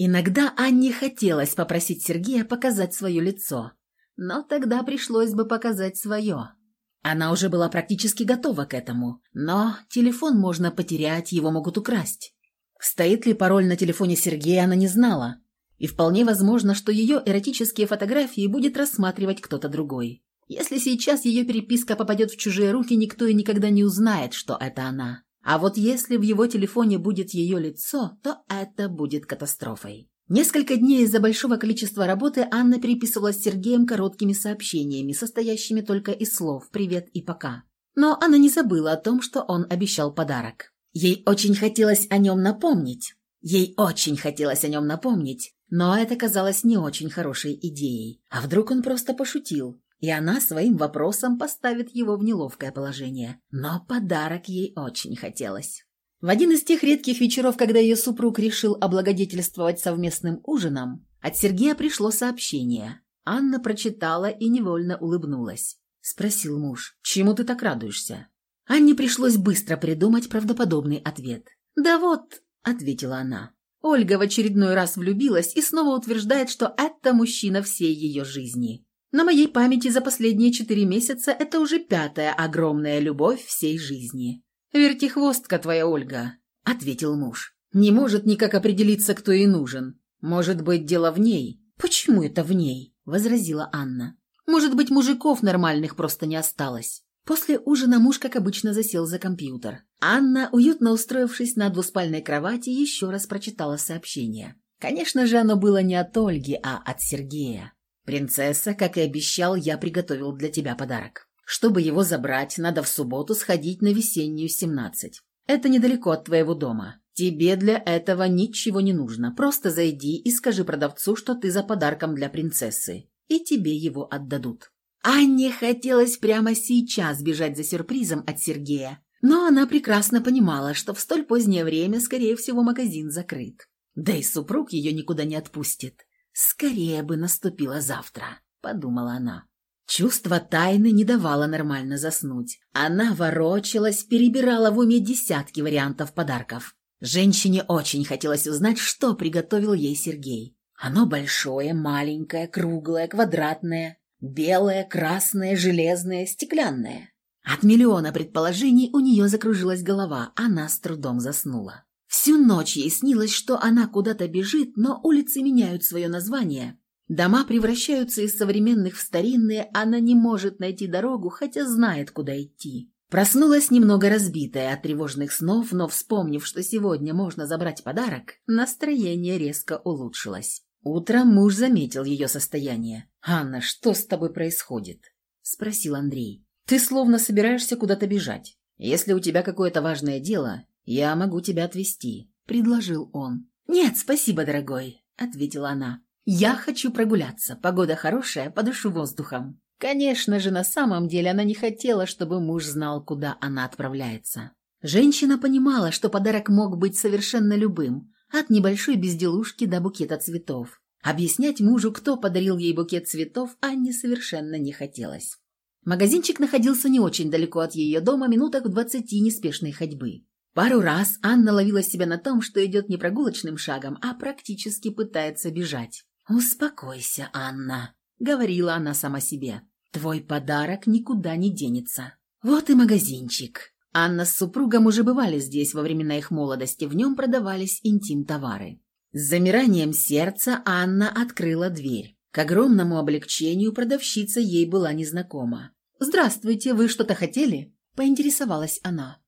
Иногда Анне хотелось попросить Сергея показать свое лицо, но тогда пришлось бы показать свое. Она уже была практически готова к этому, но телефон можно потерять, его могут украсть. Стоит ли пароль на телефоне Сергея, она не знала, и вполне возможно, что ее эротические фотографии будет рассматривать кто-то другой. Если сейчас ее переписка попадет в чужие руки, никто и никогда не узнает, что это она. А вот если в его телефоне будет ее лицо, то это будет катастрофой. Несколько дней из-за большого количества работы Анна переписывалась с Сергеем короткими сообщениями, состоящими только из слов «привет» и «пока». Но она не забыла о том, что он обещал подарок. Ей очень хотелось о нем напомнить. Ей очень хотелось о нем напомнить, но это казалось не очень хорошей идеей. А вдруг он просто пошутил? И она своим вопросом поставит его в неловкое положение. Но подарок ей очень хотелось. В один из тех редких вечеров, когда ее супруг решил облагодетельствовать совместным ужином, от Сергея пришло сообщение. Анна прочитала и невольно улыбнулась. Спросил муж, «Чему ты так радуешься?» Анне пришлось быстро придумать правдоподобный ответ. «Да вот», — ответила она, Ольга в очередной раз влюбилась и снова утверждает, что это мужчина всей ее жизни. На моей памяти за последние четыре месяца это уже пятая огромная любовь всей жизни. «Вертихвостка твоя Ольга», — ответил муж. «Не может никак определиться, кто ей нужен. Может быть, дело в ней». «Почему это в ней?» — возразила Анна. «Может быть, мужиков нормальных просто не осталось». После ужина муж, как обычно, засел за компьютер. Анна, уютно устроившись на двуспальной кровати, еще раз прочитала сообщение. Конечно же, оно было не от Ольги, а от Сергея. «Принцесса, как и обещал, я приготовил для тебя подарок. Чтобы его забрать, надо в субботу сходить на весеннюю 17. Это недалеко от твоего дома. Тебе для этого ничего не нужно. Просто зайди и скажи продавцу, что ты за подарком для принцессы, и тебе его отдадут». Анне хотелось прямо сейчас бежать за сюрпризом от Сергея, но она прекрасно понимала, что в столь позднее время, скорее всего, магазин закрыт. Да и супруг ее никуда не отпустит. «Скорее бы наступило завтра», — подумала она. Чувство тайны не давало нормально заснуть. Она ворочалась, перебирала в уме десятки вариантов подарков. Женщине очень хотелось узнать, что приготовил ей Сергей. Оно большое, маленькое, круглое, квадратное, белое, красное, железное, стеклянное. От миллиона предположений у нее закружилась голова, она с трудом заснула. Всю ночь ей снилось, что она куда-то бежит, но улицы меняют свое название. Дома превращаются из современных в старинные, она не может найти дорогу, хотя знает, куда идти. Проснулась немного разбитая от тревожных снов, но, вспомнив, что сегодня можно забрать подарок, настроение резко улучшилось. Утром муж заметил ее состояние. «Анна, что с тобой происходит?» – спросил Андрей. «Ты словно собираешься куда-то бежать. Если у тебя какое-то важное дело, «Я могу тебя отвезти», — предложил он. «Нет, спасибо, дорогой», — ответила она. «Я хочу прогуляться. Погода хорошая, подышу воздухом». Конечно же, на самом деле она не хотела, чтобы муж знал, куда она отправляется. Женщина понимала, что подарок мог быть совершенно любым, от небольшой безделушки до букета цветов. Объяснять мужу, кто подарил ей букет цветов, Анне совершенно не хотелось. Магазинчик находился не очень далеко от ее дома, минутах в двадцати неспешной ходьбы. Пару раз Анна ловила себя на том, что идет не прогулочным шагом, а практически пытается бежать. «Успокойся, Анна», — говорила она сама себе. «Твой подарок никуда не денется». Вот и магазинчик. Анна с супругом уже бывали здесь во времена их молодости, в нем продавались интим-товары. С замиранием сердца Анна открыла дверь. К огромному облегчению продавщица ей была незнакома. «Здравствуйте, вы что-то хотели?» – поинтересовалась она.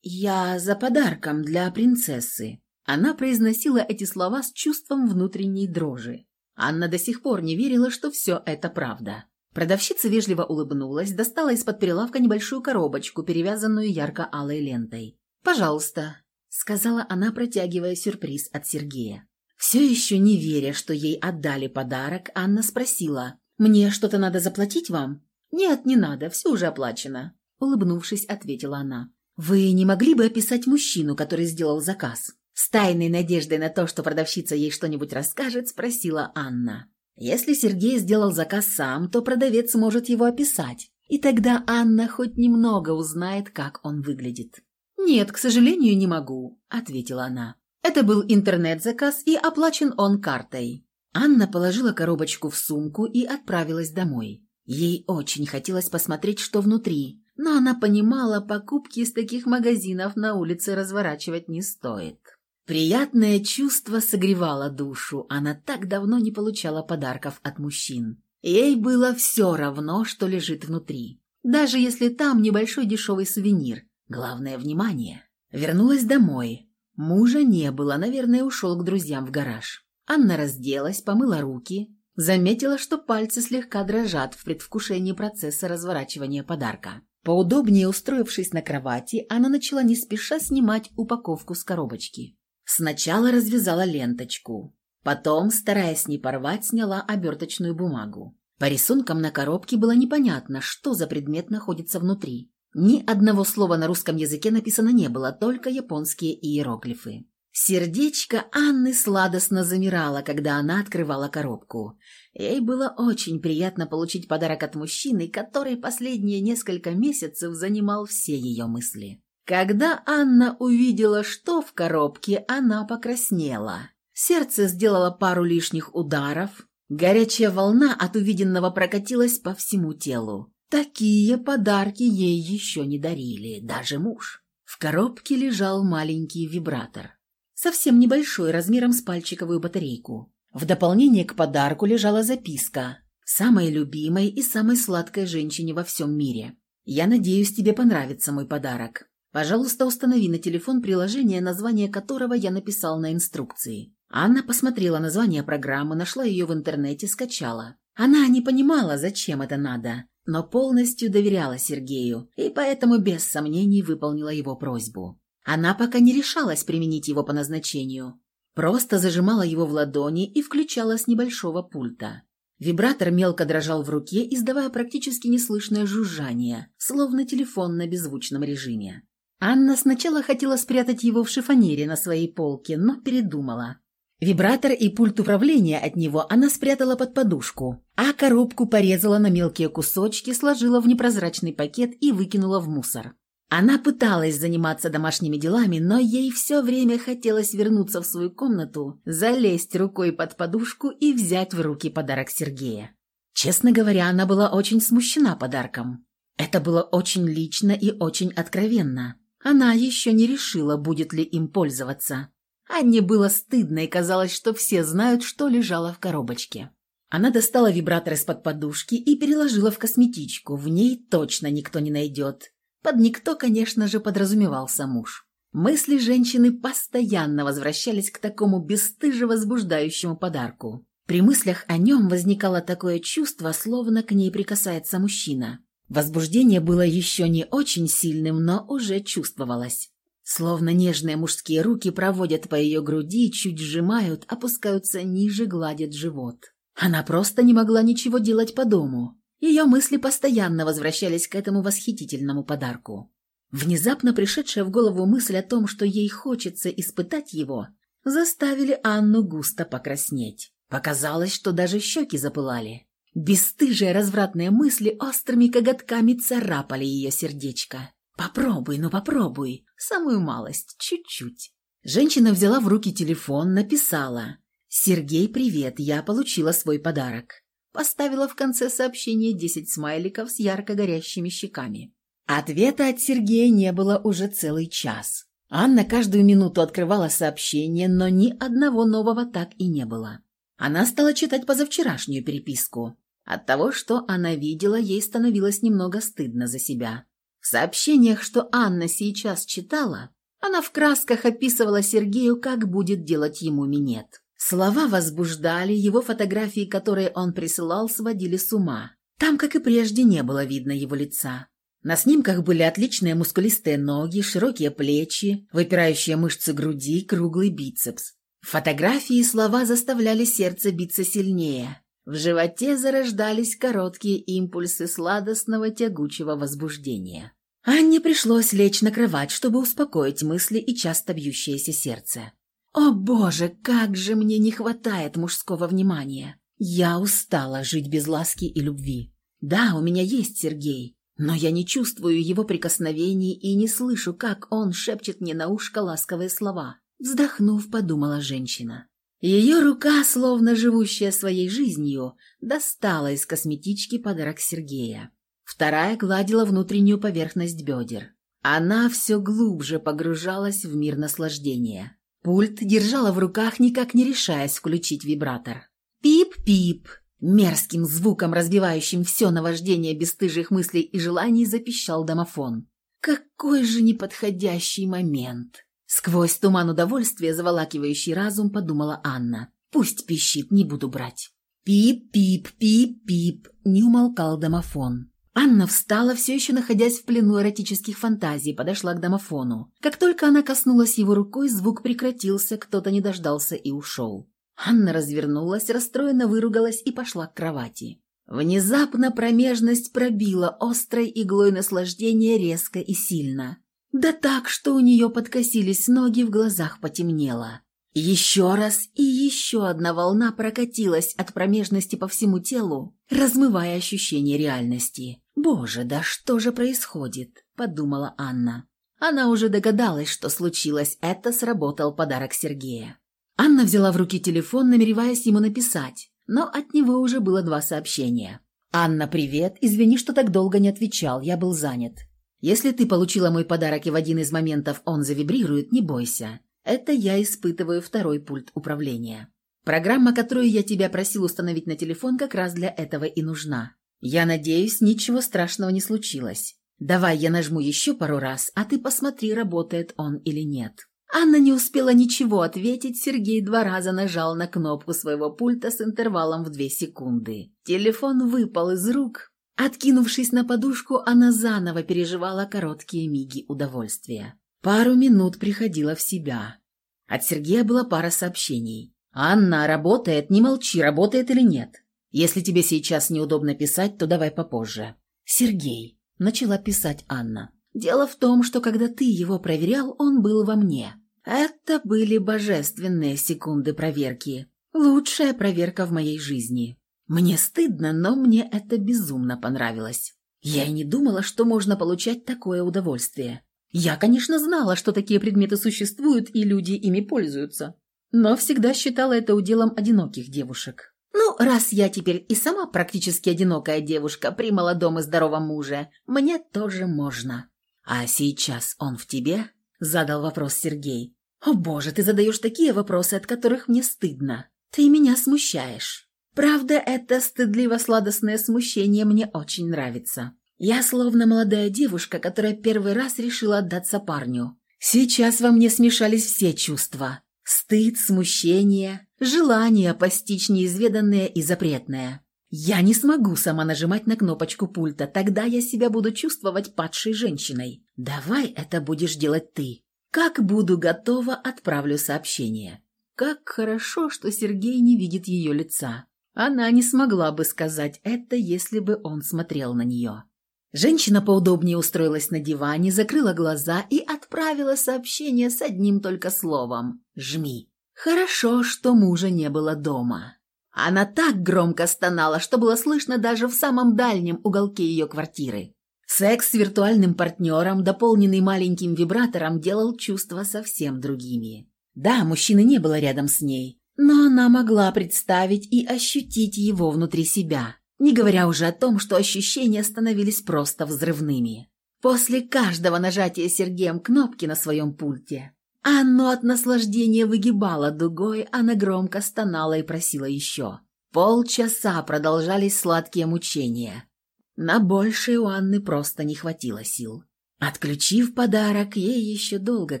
«Я за подарком для принцессы». Она произносила эти слова с чувством внутренней дрожи. Анна до сих пор не верила, что все это правда. Продавщица вежливо улыбнулась, достала из-под прилавка небольшую коробочку, перевязанную ярко-алой лентой. «Пожалуйста», — сказала она, протягивая сюрприз от Сергея. Все еще не веря, что ей отдали подарок, Анна спросила, «Мне что-то надо заплатить вам?» «Нет, не надо, все уже оплачено», — улыбнувшись, ответила она. «Вы не могли бы описать мужчину, который сделал заказ?» С тайной надеждой на то, что продавщица ей что-нибудь расскажет, спросила Анна. Если Сергей сделал заказ сам, то продавец может его описать, и тогда Анна хоть немного узнает, как он выглядит. «Нет, к сожалению, не могу», — ответила она. Это был интернет-заказ и оплачен он картой. Анна положила коробочку в сумку и отправилась домой. Ей очень хотелось посмотреть, что внутри, но она понимала, покупки из таких магазинов на улице разворачивать не стоит. Приятное чувство согревало душу, она так давно не получала подарков от мужчин. Ей было все равно, что лежит внутри. Даже если там небольшой дешевый сувенир. Главное – внимание. Вернулась домой. Мужа не было, наверное, ушел к друзьям в гараж. Анна разделась, помыла руки, заметила, что пальцы слегка дрожат в предвкушении процесса разворачивания подарка. Поудобнее устроившись на кровати, она начала не спеша снимать упаковку с коробочки. Сначала развязала ленточку, потом, стараясь не порвать, сняла оберточную бумагу. По рисункам на коробке было непонятно, что за предмет находится внутри. Ни одного слова на русском языке написано не было, только японские иероглифы. Сердечко Анны сладостно замирало, когда она открывала коробку. Ей было очень приятно получить подарок от мужчины, который последние несколько месяцев занимал все ее мысли. Когда Анна увидела, что в коробке, она покраснела. Сердце сделало пару лишних ударов. Горячая волна от увиденного прокатилась по всему телу. Такие подарки ей еще не дарили, даже муж. В коробке лежал маленький вибратор. Совсем небольшой, размером с пальчиковую батарейку. В дополнение к подарку лежала записка. «Самой любимой и самой сладкой женщине во всем мире. Я надеюсь, тебе понравится мой подарок. Пожалуйста, установи на телефон приложение, название которого я написал на инструкции. Анна посмотрела название программы, нашла ее в интернете, скачала. Она не понимала, зачем это надо, но полностью доверяла Сергею и поэтому без сомнений выполнила его просьбу. Она пока не решалась применить его по назначению. Просто зажимала его в ладони и включала с небольшого пульта. Вибратор мелко дрожал в руке, издавая практически неслышное жужжание, словно телефон на беззвучном режиме. Анна сначала хотела спрятать его в шифонере на своей полке, но передумала. Вибратор и пульт управления от него она спрятала под подушку, а коробку порезала на мелкие кусочки, сложила в непрозрачный пакет и выкинула в мусор. Она пыталась заниматься домашними делами, но ей все время хотелось вернуться в свою комнату, залезть рукой под подушку и взять в руки подарок Сергея. Честно говоря, она была очень смущена подарком. Это было очень лично и очень откровенно. Она еще не решила, будет ли им пользоваться. Анне было стыдно и казалось, что все знают, что лежало в коробочке. Она достала вибратор из-под подушки и переложила в косметичку. В ней точно никто не найдет. Под никто, конечно же, подразумевался муж. Мысли женщины постоянно возвращались к такому бесстыже возбуждающему подарку. При мыслях о нем возникало такое чувство, словно к ней прикасается мужчина. Возбуждение было еще не очень сильным, но уже чувствовалось. Словно нежные мужские руки проводят по ее груди, чуть сжимают, опускаются ниже, гладят живот. Она просто не могла ничего делать по дому. Ее мысли постоянно возвращались к этому восхитительному подарку. Внезапно пришедшая в голову мысль о том, что ей хочется испытать его, заставили Анну густо покраснеть. Показалось, что даже щеки запылали. Бесстыжие развратные мысли острыми коготками царапали ее сердечко. «Попробуй, ну попробуй. Самую малость, чуть-чуть». Женщина взяла в руки телефон, написала. «Сергей, привет, я получила свой подарок». Поставила в конце сообщения десять смайликов с ярко горящими щеками. Ответа от Сергея не было уже целый час. Анна каждую минуту открывала сообщение, но ни одного нового так и не было. Она стала читать позавчерашнюю переписку. От того, что она видела, ей становилось немного стыдно за себя. В сообщениях, что Анна сейчас читала, она в красках описывала Сергею, как будет делать ему минет. Слова возбуждали, его фотографии, которые он присылал, сводили с ума. Там, как и прежде, не было видно его лица. На снимках были отличные мускулистые ноги, широкие плечи, выпирающие мышцы груди, круглый бицепс. Фотографии и слова заставляли сердце биться сильнее. В животе зарождались короткие импульсы сладостного тягучего возбуждения. Анне пришлось лечь на кровать, чтобы успокоить мысли и часто бьющееся сердце. «О боже, как же мне не хватает мужского внимания! Я устала жить без ласки и любви. Да, у меня есть Сергей, но я не чувствую его прикосновений и не слышу, как он шепчет мне на ушко ласковые слова. Вздохнув, подумала женщина. Ее рука, словно живущая своей жизнью, достала из косметички подарок Сергея. Вторая гладила внутреннюю поверхность бедер. Она все глубже погружалась в мир наслаждения. Пульт держала в руках, никак не решаясь включить вибратор. «Пип-пип!» Мерзким звуком, разбивающим все наваждение бесстыжих мыслей и желаний, запищал домофон. «Какой же неподходящий момент!» Сквозь туман удовольствия, заволакивающий разум, подумала Анна. «Пусть пищит, не буду брать». «Пип-пип, пип-пип!» не умолкал домофон. Анна встала, все еще находясь в плену эротических фантазий, подошла к домофону. Как только она коснулась его рукой, звук прекратился, кто-то не дождался и ушел. Анна развернулась, расстроенно выругалась и пошла к кровати. Внезапно промежность пробила острой иглой наслаждения резко и сильно. Да так, что у нее подкосились ноги, в глазах потемнело. Еще раз и еще одна волна прокатилась от промежности по всему телу, размывая ощущение реальности. «Боже, да что же происходит?» – подумала Анна. Она уже догадалась, что случилось. Это сработал подарок Сергея. Анна взяла в руки телефон, намереваясь ему написать, но от него уже было два сообщения. «Анна, привет. Извини, что так долго не отвечал. Я был занят. Если ты получила мой подарок и в один из моментов он завибрирует, не бойся. Это я испытываю второй пульт управления. Программа, которую я тебя просил установить на телефон, как раз для этого и нужна. Я надеюсь, ничего страшного не случилось. Давай я нажму еще пару раз, а ты посмотри, работает он или нет». Анна не успела ничего ответить, Сергей два раза нажал на кнопку своего пульта с интервалом в две секунды. Телефон выпал из рук. Откинувшись на подушку, она заново переживала короткие миги удовольствия. Пару минут приходила в себя. От Сергея была пара сообщений. «Анна, работает, не молчи, работает или нет. Если тебе сейчас неудобно писать, то давай попозже». «Сергей», — начала писать Анна. Дело в том, что когда ты его проверял, он был во мне. Это были божественные секунды проверки. Лучшая проверка в моей жизни. Мне стыдно, но мне это безумно понравилось. Я и не думала, что можно получать такое удовольствие. Я, конечно, знала, что такие предметы существуют и люди ими пользуются, но всегда считала это уделом одиноких девушек. Ну, раз я теперь и сама практически одинокая девушка при молодом и здоровом муже, мне тоже можно. «А сейчас он в тебе?» – задал вопрос Сергей. «О боже, ты задаешь такие вопросы, от которых мне стыдно. Ты меня смущаешь. Правда, это стыдливо-сладостное смущение мне очень нравится. Я словно молодая девушка, которая первый раз решила отдаться парню. Сейчас во мне смешались все чувства. Стыд, смущение, желание постичь неизведанное и запретное. Я не смогу сама нажимать на кнопочку пульта, тогда я себя буду чувствовать падшей женщиной. Давай это будешь делать ты. Как буду готова, отправлю сообщение. Как хорошо, что Сергей не видит ее лица. Она не смогла бы сказать это, если бы он смотрел на нее. Женщина поудобнее устроилась на диване, закрыла глаза и отправила сообщение с одним только словом «Жми». Хорошо, что мужа не было дома. Она так громко стонала, что было слышно даже в самом дальнем уголке ее квартиры. Секс с виртуальным партнером, дополненный маленьким вибратором, делал чувства совсем другими. Да, мужчины не было рядом с ней, но она могла представить и ощутить его внутри себя, не говоря уже о том, что ощущения становились просто взрывными. После каждого нажатия Сергеем кнопки на своем пульте оно от наслаждения выгибало дугой, она громко стонала и просила еще. Полчаса продолжались сладкие мучения. На большее у Анны просто не хватило сил. Отключив подарок, ей еще долго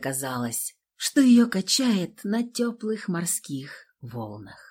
казалось, что ее качает на теплых морских волнах.